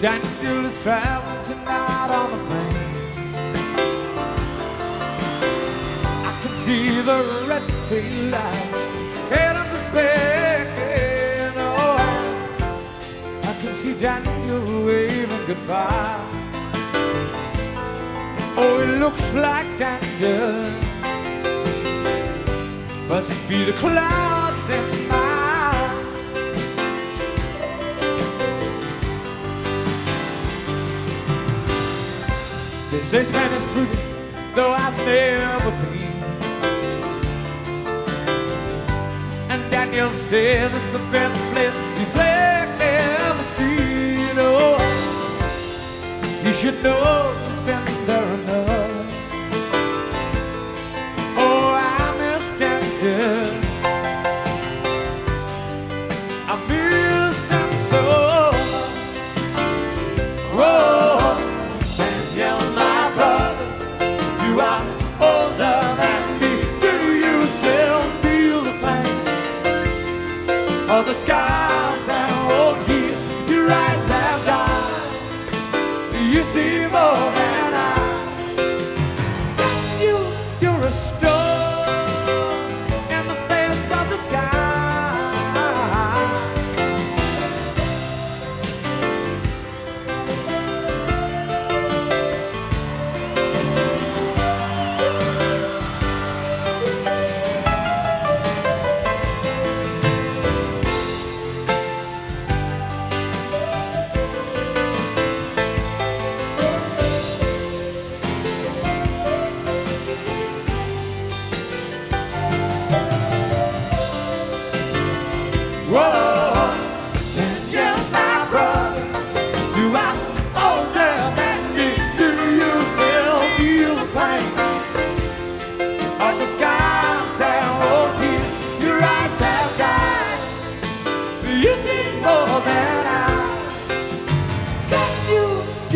Daniel is traveling tonight on the plane. I can see the red tail lights See Daniel waving goodbye. Oh, it looks like Daniel must be the clouds in my They say Spain is pretty, though I've never been. And Daniel says it's the best place he's ever you should know he's been there enough. Oh, I miss Daniel. I missed him so. Whoa. Daniel, my brother, you are older than me. Do you still feel the pain of the scars You see more? than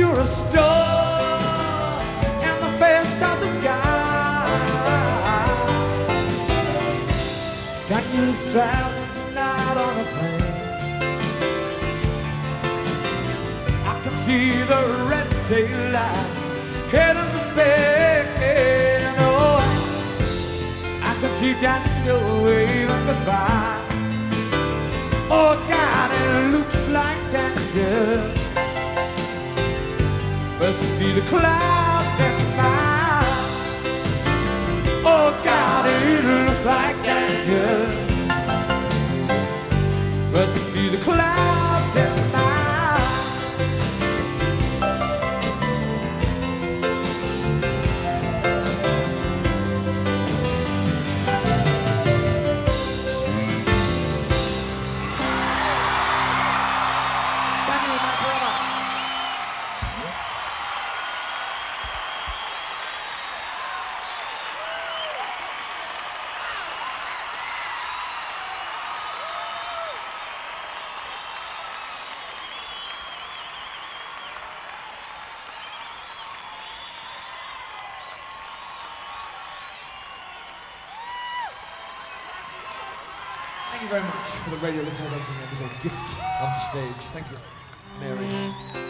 You're a star in the face of the sky. Can you travel tonight on a plane? I can see the red tail lights heading for Spain. Oh, I can see Daniel waving goodbye. Oh God, must be the clouds in my Thank you very much for the radio listeners. That's a little gift on stage. Thank you, Mary. Mm-hmm.